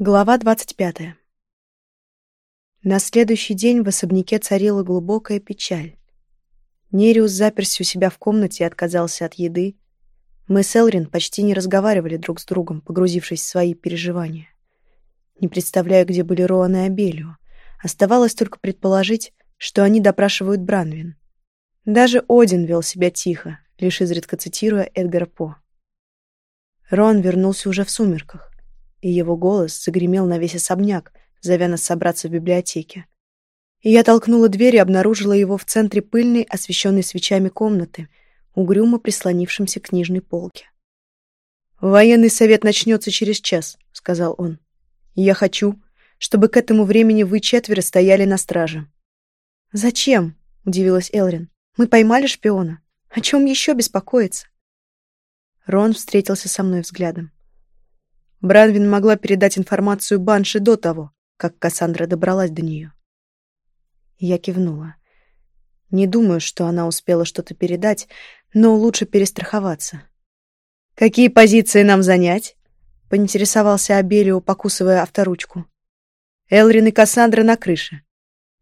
Глава двадцать пятая. На следующий день в особняке царила глубокая печаль. Нериус заперся у себя в комнате и отказался от еды. Мы с Элрин почти не разговаривали друг с другом, погрузившись в свои переживания. Не представляю, где были Роан и Абелио. Оставалось только предположить, что они допрашивают Бранвин. Даже Один вел себя тихо, лишь изредка цитируя Эдгара По. Роан вернулся уже в сумерках и его голос загремел на весь особняк, зовя нас собраться в библиотеке. И я толкнула дверь и обнаружила его в центре пыльной, освещенной свечами комнаты, угрюмо прислонившимся к книжной полке. «Военный совет начнется через час», — сказал он. «И я хочу, чтобы к этому времени вы четверо стояли на страже». «Зачем?» — удивилась Элрин. «Мы поймали шпиона. О чем еще беспокоиться?» Рон встретился со мной взглядом. Бранвин могла передать информацию Банши до того, как Кассандра добралась до нее. Я кивнула. Не думаю, что она успела что-то передать, но лучше перестраховаться. «Какие позиции нам занять?» — поинтересовался Абелио, покусывая авторучку. «Элрин и Кассандра на крыше.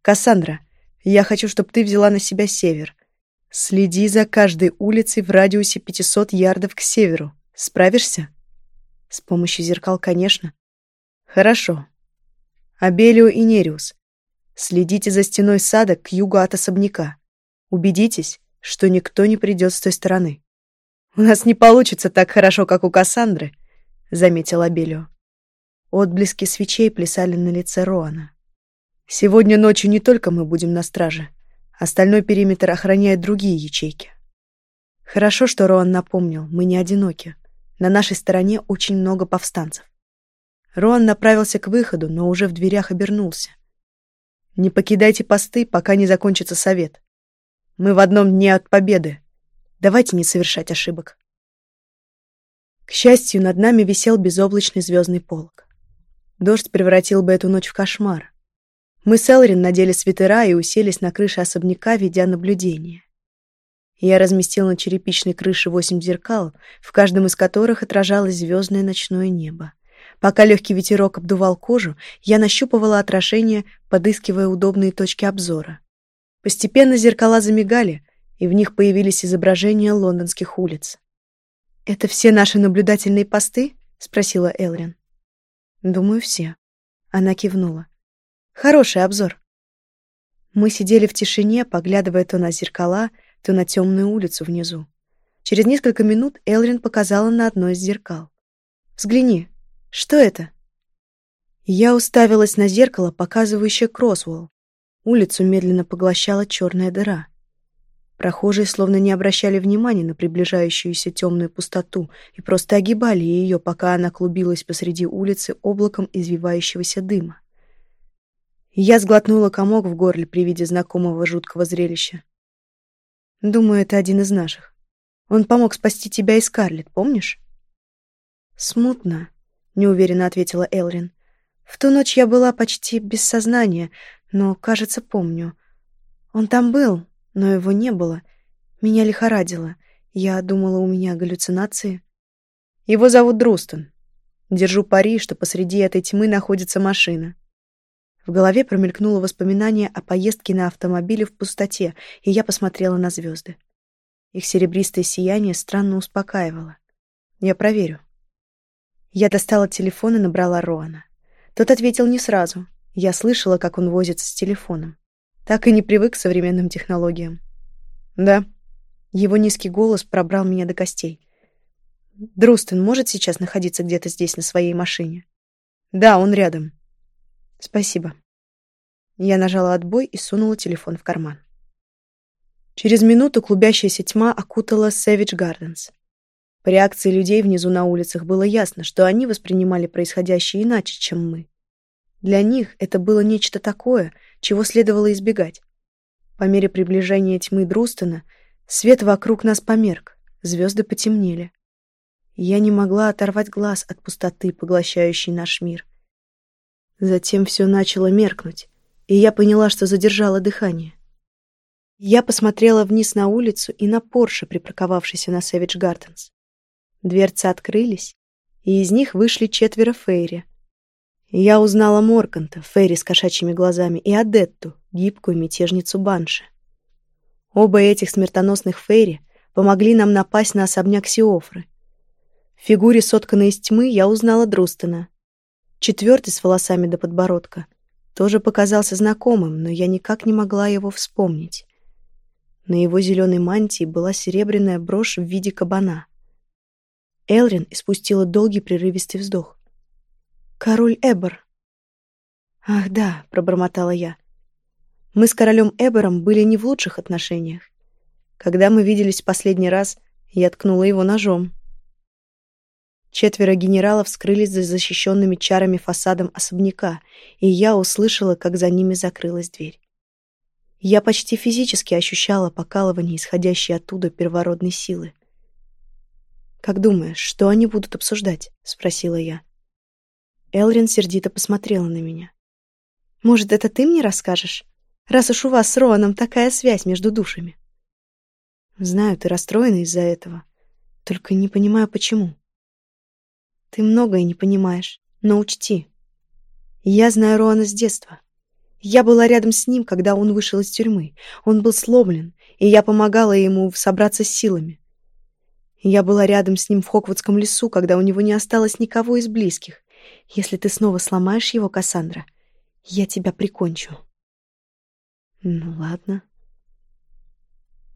Кассандра, я хочу, чтобы ты взяла на себя север. Следи за каждой улицей в радиусе 500 ярдов к северу. Справишься?» С помощью зеркал, конечно. Хорошо. Абелио и Нериус. Следите за стеной сада к югу от особняка. Убедитесь, что никто не придет с той стороны. У нас не получится так хорошо, как у Кассандры, заметил Абелио. Отблески свечей плясали на лице Роана. Сегодня ночью не только мы будем на страже. Остальной периметр охраняет другие ячейки. Хорошо, что Роан напомнил, мы не одиноки. На нашей стороне очень много повстанцев. Роан направился к выходу, но уже в дверях обернулся. «Не покидайте посты, пока не закончится совет. Мы в одном дне от победы. Давайте не совершать ошибок». К счастью, над нами висел безоблачный звездный полог. Дождь превратил бы эту ночь в кошмар. Мы с Элрин надели свитера и уселись на крыше особняка, ведя наблюдение. Я разместил на черепичной крыше восемь зеркал, в каждом из которых отражалось звездное ночное небо. Пока легкий ветерок обдувал кожу, я нащупывала отражение, подыскивая удобные точки обзора. Постепенно зеркала замигали, и в них появились изображения лондонских улиц. «Это все наши наблюдательные посты?» — спросила Элрин. «Думаю, все». Она кивнула. «Хороший обзор». Мы сидели в тишине, поглядывая то на зеркала, то на темную улицу внизу. Через несколько минут Элрин показала на одно из зеркал. «Взгляни. Что это?» Я уставилась на зеркало, показывающее Кросвелл. Улицу медленно поглощала черная дыра. Прохожие словно не обращали внимания на приближающуюся темную пустоту и просто огибали ее, пока она клубилась посреди улицы облаком извивающегося дыма. Я сглотнула комок в горле при виде знакомого жуткого зрелища. Думаю, это один из наших. Он помог спасти тебя и Скарлетт, помнишь? Смутно, неуверенно ответила Элрин. В ту ночь я была почти без сознания, но, кажется, помню. Он там был, но его не было. Меня лихорадило. Я думала, у меня галлюцинации. Его зовут Друстон. Держу пари, что посреди этой тьмы находится машина. В голове промелькнуло воспоминание о поездке на автомобиле в пустоте, и я посмотрела на звезды. Их серебристое сияние странно успокаивало. Я проверю. Я достала телефон и набрала Роана. Тот ответил не сразу. Я слышала, как он возится с телефоном. Так и не привык к современным технологиям. Да. Его низкий голос пробрал меня до костей. Друстен может сейчас находиться где-то здесь на своей машине? Да, он рядом. Спасибо. Я нажала отбой и сунула телефон в карман. Через минуту клубящаяся тьма окутала Savage Gardens. По реакции людей внизу на улицах было ясно, что они воспринимали происходящее иначе, чем мы. Для них это было нечто такое, чего следовало избегать. По мере приближения тьмы Друстона свет вокруг нас померк, звезды потемнели. Я не могла оторвать глаз от пустоты, поглощающей наш мир — Затем все начало меркнуть, и я поняла, что задержала дыхание. Я посмотрела вниз на улицу и на Порше, припарковавшийся на Сэвидж Гарденс. Дверцы открылись, и из них вышли четверо Фейри. Я узнала Морканта, Ферри с кошачьими глазами, и Адетту, гибкую мятежницу Банши. Оба этих смертоносных Ферри помогли нам напасть на особняк Сиофры. В фигуре, сотканной из тьмы, я узнала Друстена. Четвертый с волосами до подбородка тоже показался знакомым, но я никак не могла его вспомнить. На его зеленой мантии была серебряная брошь в виде кабана. Элрин испустила долгий прерывистый вздох. «Король Эбер». «Ах да», — пробормотала я. «Мы с королем Эбером были не в лучших отношениях. Когда мы виделись в последний раз, я ткнула его ножом». Четверо генералов скрылись за защищенными чарами фасадом особняка, и я услышала, как за ними закрылась дверь. Я почти физически ощущала покалывание, исходящее оттуда первородной силы. «Как думаешь, что они будут обсуждать?» — спросила я. Элрин сердито посмотрела на меня. «Может, это ты мне расскажешь? Раз уж у вас с Роаном такая связь между душами». «Знаю, ты расстроена из-за этого. Только не понимаю, почему». «Ты многое не понимаешь, но учти. Я знаю Роана с детства. Я была рядом с ним, когда он вышел из тюрьмы. Он был сломлен, и я помогала ему собраться с силами. Я была рядом с ним в Хоквудском лесу, когда у него не осталось никого из близких. Если ты снова сломаешь его, Кассандра, я тебя прикончу. Ну ладно.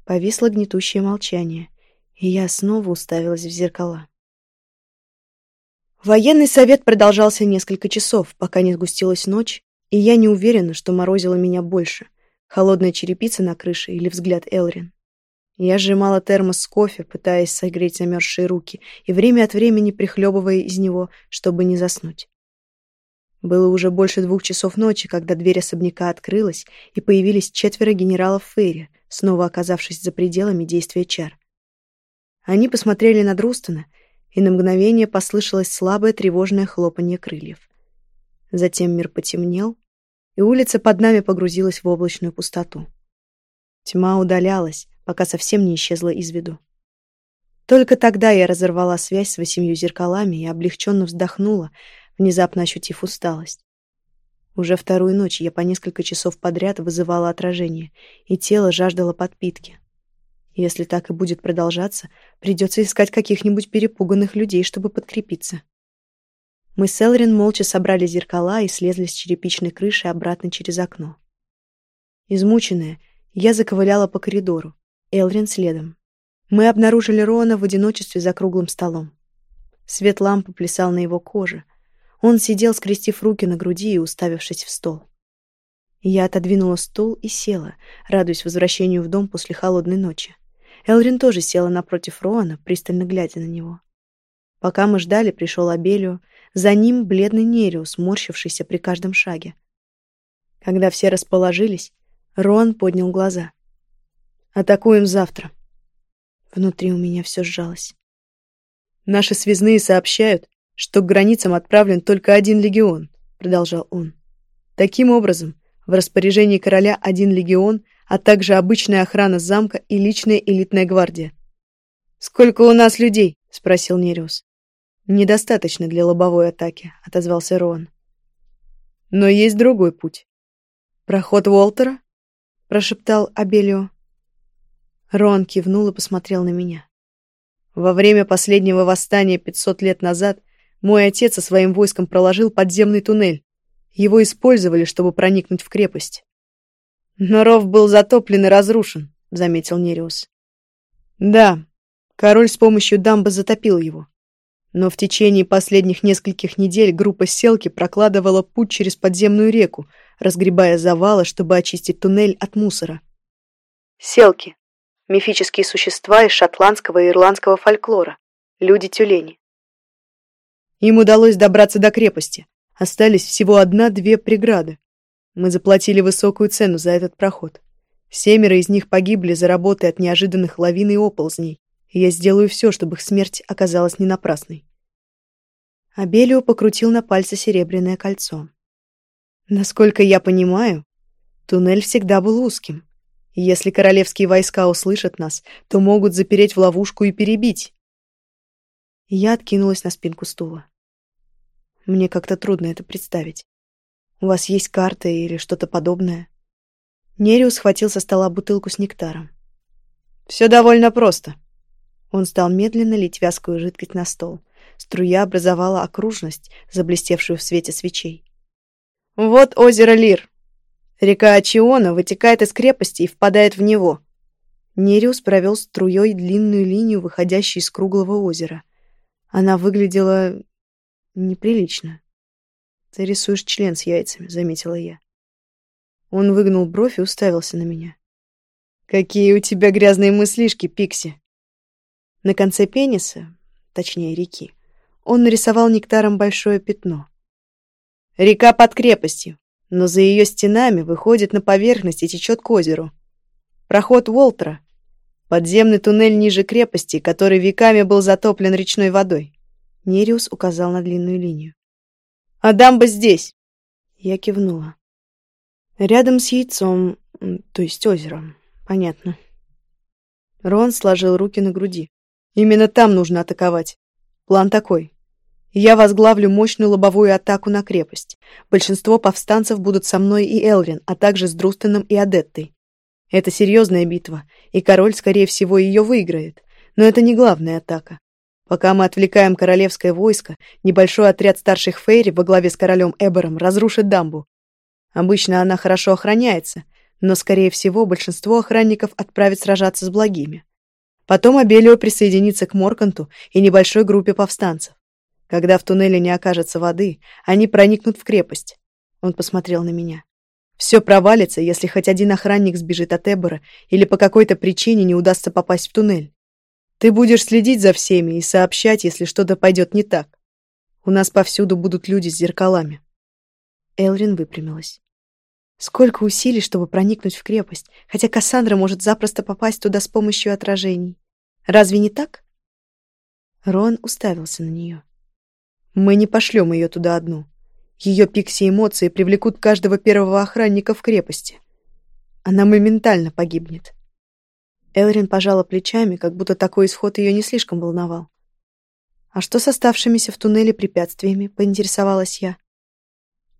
Повисло гнетущее молчание, и я снова уставилась в зеркала. Военный совет продолжался несколько часов, пока не сгустилась ночь, и я не уверена, что морозило меня больше — холодная черепица на крыше или взгляд Элрин. Я сжимала термос с кофе, пытаясь согреть замерзшие руки, и время от времени прихлебывая из него, чтобы не заснуть. Было уже больше двух часов ночи, когда дверь особняка открылась, и появились четверо генералов Фейри, снова оказавшись за пределами действия чар. Они посмотрели на Друстона, и на мгновение послышалось слабое тревожное хлопанье крыльев. Затем мир потемнел, и улица под нами погрузилась в облачную пустоту. Тьма удалялась, пока совсем не исчезла из виду. Только тогда я разорвала связь с восемью зеркалами и облегченно вздохнула, внезапно ощутив усталость. Уже вторую ночь я по несколько часов подряд вызывала отражение, и тело жаждало подпитки. Если так и будет продолжаться, придется искать каких-нибудь перепуганных людей, чтобы подкрепиться. Мы с Элрин молча собрали зеркала и слезли с черепичной крыши обратно через окно. Измученная, я заковыляла по коридору. Элрин следом. Мы обнаружили Рона в одиночестве за круглым столом. Свет лампы плясал на его коже. Он сидел, скрестив руки на груди и уставившись в стол. Я отодвинула стул и села, радуясь возвращению в дом после холодной ночи. Элрин тоже села напротив Роана, пристально глядя на него. Пока мы ждали, пришел Абелио, за ним бледный Нериус, морщившийся при каждом шаге. Когда все расположились, Роан поднял глаза. Атакуем завтра. Внутри у меня все сжалось. Наши связные сообщают, что к границам отправлен только один легион, продолжал он. Таким образом, в распоряжении короля один легион, а также обычная охрана замка и личная элитная гвардия. Сколько у нас людей? спросил Нериус. Недостаточно для лобовой атаки, отозвался Роан. Но есть другой путь. Проход Уолтера? прошептал Абелио. Рон кивнул и посмотрел на меня. Во время последнего восстания 500 лет назад мой отец со своим войском проложил подземный туннель. Его использовали, чтобы проникнуть в крепость. Но ров был затоплен и разрушен, заметил Нериус. Да, король с помощью дамбы затопил его. Но в течение последних нескольких недель группа селки прокладывала путь через подземную реку, разгребая завалы, чтобы очистить туннель от мусора. Селки мифические существа из шотландского и ирландского фольклора, люди-тюлени. Им удалось добраться до крепости. Остались всего одна-две преграды. Мы заплатили высокую цену за этот проход. Семеро из них погибли за работой от неожиданных лавин и оползней, и я сделаю все, чтобы их смерть оказалась не напрасной. Абелио покрутил на пальце серебряное кольцо. Насколько я понимаю, туннель всегда был узким. Если королевские войска услышат нас, то могут запереть в ловушку и перебить. Я откинулась на спинку стула. Мне как-то трудно это представить. У вас есть карта или что-то подобное? Нериус схватил со стола бутылку с нектаром. Все довольно просто. Он стал медленно лить вязкую жидкость на стол. Струя образовала окружность, заблестевшую в свете свечей. Вот озеро Лир. Река Ачиона вытекает из крепости и впадает в него. Нериус провел струей длинную линию, выходящую из круглого озера. Она выглядела неприлично. «Ты рисуешь член с яйцами», — заметила я. Он выгнул бровь и уставился на меня. «Какие у тебя грязные мыслишки, Пикси!» На конце пениса, точнее реки, он нарисовал нектаром большое пятно. Река под крепостью, но за ее стенами выходит на поверхность и течет к озеру. Проход Уолтера — подземный туннель ниже крепости, который веками был затоплен речной водой. Нериус указал на длинную линию. «А дамба здесь!» Я кивнула. Рядом с яйцом, то есть озером. Понятно. Рон сложил руки на груди. Именно там нужно атаковать. План такой. Я возглавлю мощную лобовую атаку на крепость. Большинство повстанцев будут со мной и Элрин, а также с Друстеном и Адеттой. Это серьезная битва, и король, скорее всего, ее выиграет. Но это не главная атака. Пока мы отвлекаем королевское войско, небольшой отряд старших фейри во главе с королем Эбером разрушит дамбу. Обычно она хорошо охраняется, но, скорее всего, большинство охранников отправят сражаться с благими. Потом Абелио присоединится к Морканту и небольшой группе повстанцев. Когда в туннеле не окажется воды, они проникнут в крепость. Он посмотрел на меня. Все провалится, если хоть один охранник сбежит от Эбора или по какой-то причине не удастся попасть в туннель. Ты будешь следить за всеми и сообщать, если что-то пойдет не так. У нас повсюду будут люди с зеркалами. Элрин выпрямилась. Сколько усилий, чтобы проникнуть в крепость, хотя Кассандра может запросто попасть туда с помощью отражений. Разве не так? Рон уставился на нее. Мы не пошлем ее туда одну. Ее пикси-эмоции привлекут каждого первого охранника в крепости. Она моментально погибнет. Элрин пожала плечами, как будто такой исход ее не слишком волновал. «А что с оставшимися в туннеле препятствиями?» — поинтересовалась я.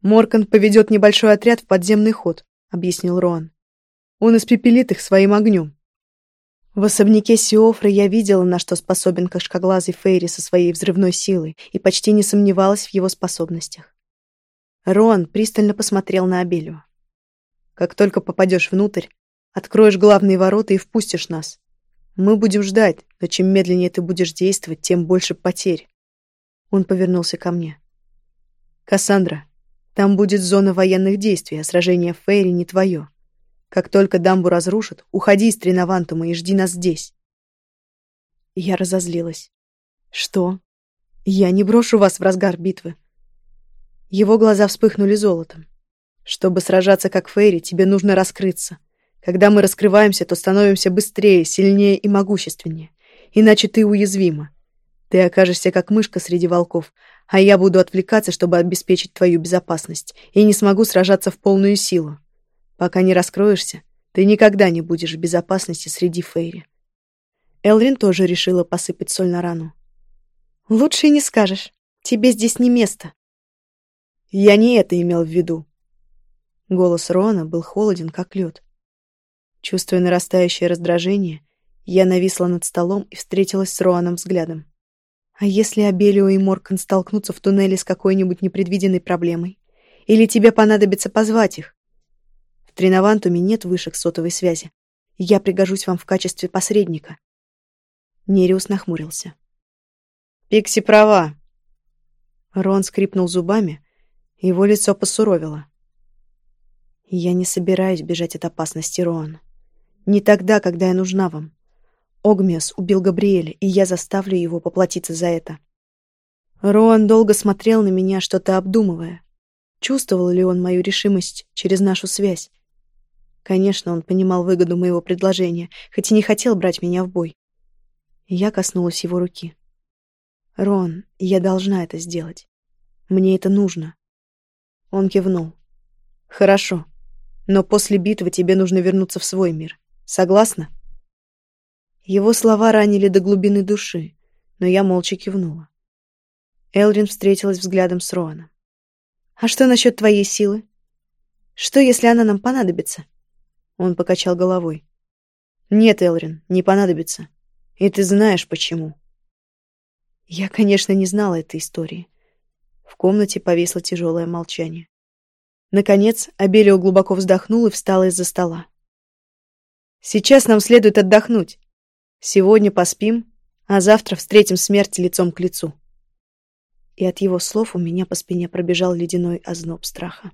«Моркан поведет небольшой отряд в подземный ход», — объяснил Роан. «Он испепелит их своим огнем». В особняке Сиофры я видела, на что способен кашкоглазый Фейри со своей взрывной силой, и почти не сомневалась в его способностях. Роан пристально посмотрел на Абелию. «Как только попадешь внутрь, откроешь главные ворота и впустишь нас. Мы будем ждать, но чем медленнее ты будешь действовать, тем больше потерь». Он повернулся ко мне. «Кассандра, там будет зона военных действий, а сражение в Фейре не твое. Как только дамбу разрушат, уходи из Тринавантума и жди нас здесь. Я разозлилась. Что? Я не брошу вас в разгар битвы. Его глаза вспыхнули золотом. Чтобы сражаться как Фейри, тебе нужно раскрыться. Когда мы раскрываемся, то становимся быстрее, сильнее и могущественнее. Иначе ты уязвима. Ты окажешься как мышка среди волков, а я буду отвлекаться, чтобы обеспечить твою безопасность, и не смогу сражаться в полную силу. Пока не раскроешься, ты никогда не будешь в безопасности среди Фейри. Элрин тоже решила посыпать соль на рану. «Лучше не скажешь. Тебе здесь не место». «Я не это имел в виду». Голос Рона был холоден, как лед. Чувствуя нарастающее раздражение, я нависла над столом и встретилась с Роаном взглядом. А если Абелио и Моркан столкнутся в туннеле с какой-нибудь непредвиденной проблемой? Или тебе понадобится позвать их? В Тринавантуме нет вышек сотовой связи. Я пригожусь вам в качестве посредника. Нериус нахмурился. Пикси права. Рон скрипнул зубами, его лицо посуровило. Я не собираюсь бежать от опасности, Рон. Не тогда, когда я нужна вам. Огмиас убил Габриэля, и я заставлю его поплатиться за это. Роан долго смотрел на меня, что-то обдумывая. Чувствовал ли он мою решимость через нашу связь? Конечно, он понимал выгоду моего предложения, хоть и не хотел брать меня в бой. Я коснулась его руки. «Рон, я должна это сделать. Мне это нужно». Он кивнул. «Хорошо, но после битвы тебе нужно вернуться в свой мир. Согласна?» Его слова ранили до глубины души, но я молча кивнула. Элрин встретилась взглядом с Роаном. «А что насчет твоей силы? Что, если она нам понадобится?» Он покачал головой. «Нет, Элрин, не понадобится. И ты знаешь, почему». Я, конечно, не знала этой истории. В комнате повисло тяжелое молчание. Наконец, Абелио глубоко вздохнул и встал из-за стола. «Сейчас нам следует отдохнуть. Сегодня поспим, а завтра встретим смерть лицом к лицу». И от его слов у меня по спине пробежал ледяной озноб страха.